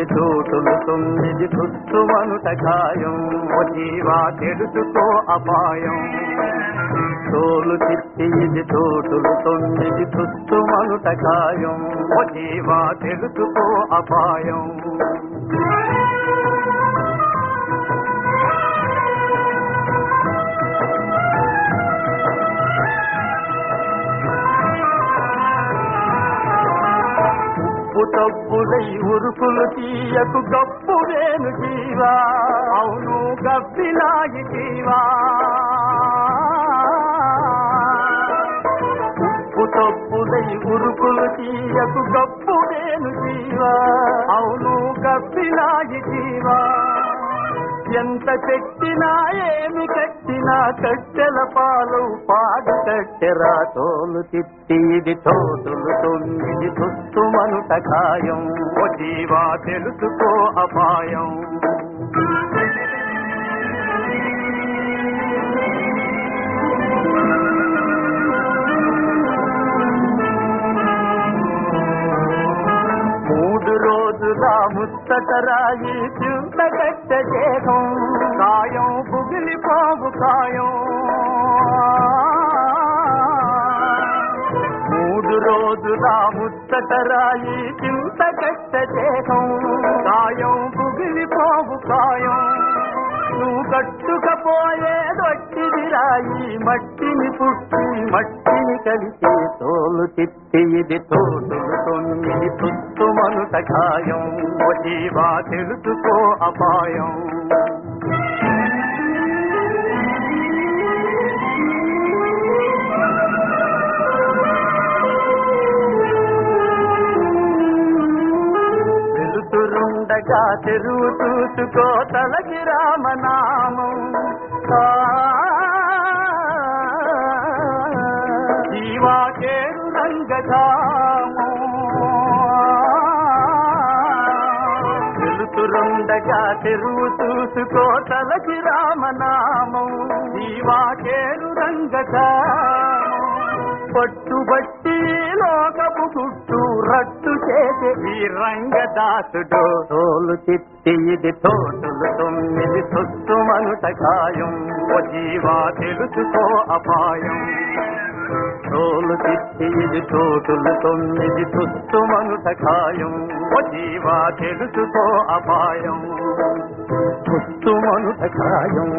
తొమ్మిది తోటులు తొమ్మిది తుస్తుమనుట ఖాయం. ఓ జీవా తెలుసుకో అపాయం. తోలు తిప్పి ఇది తోటులు తొమ్మిది తుస్తుమనుట ఖాయం. ఓ జీవా తెలుసుకో అపాయం. తప్పు తప్పులై ఉరుకులు తీయకు గప్పు నేను జీవా. అవును గబ్బిలాగి జీవా. తప్పు తప్పులై ఉరుకులు తీయకు గప్పు నేను జీవా. ఎంత చెట్టినా ఏమి కట్టినా కట్టెల పాలు పాడు కట్టెరా తోలు తిట్టి ఇది తోటులు తొమ్మిది తుస్తుమనుట ఖాయం. ఓ జీవా తెలుసుకో అపాయం. రోజుల ముత్తటరాయి దేహం. కాయం పుగిలిపోవు కాయం. మూడు రోజుల ముత్తటరాయి చింత కట్ట దేహం. కాయం పుగిలిపోవు కాయం. నువ్వు కట్టుకపోయేదొట్టిది రాయి మట్టిని పుట్టి మట్టి కలిసే తోలు తిత్తి ఇది తోటులు తొమ్మిది తుస్తుమనుట ఖాయం. ఓ జీవా తెలుసుకో అపాయం. వెలుతురుండగా తెరువు చూసుకో తలకి శివా చేరు రంగధామం వెలుతురుండగా తెరువు చూసుకో తలకి రామనామం. శివా చేరు రంగధామం. పట్టుబట్టి లోకపు చుట్టూ రట్టు చేసే ఈ రంగదాసుడు. తోలు తిట్టి ఇది తోటులు తొమ్మిది సొత్తుమనుట మనుట కాయం జీవా తెలుసుకో అపాయం. ఇది తోటులు తొమ్మిది తుస్తుమనుట ఖాయం. జీవా తెలుసుకో అపాయం. తుస్తుమనుట ఖాయం.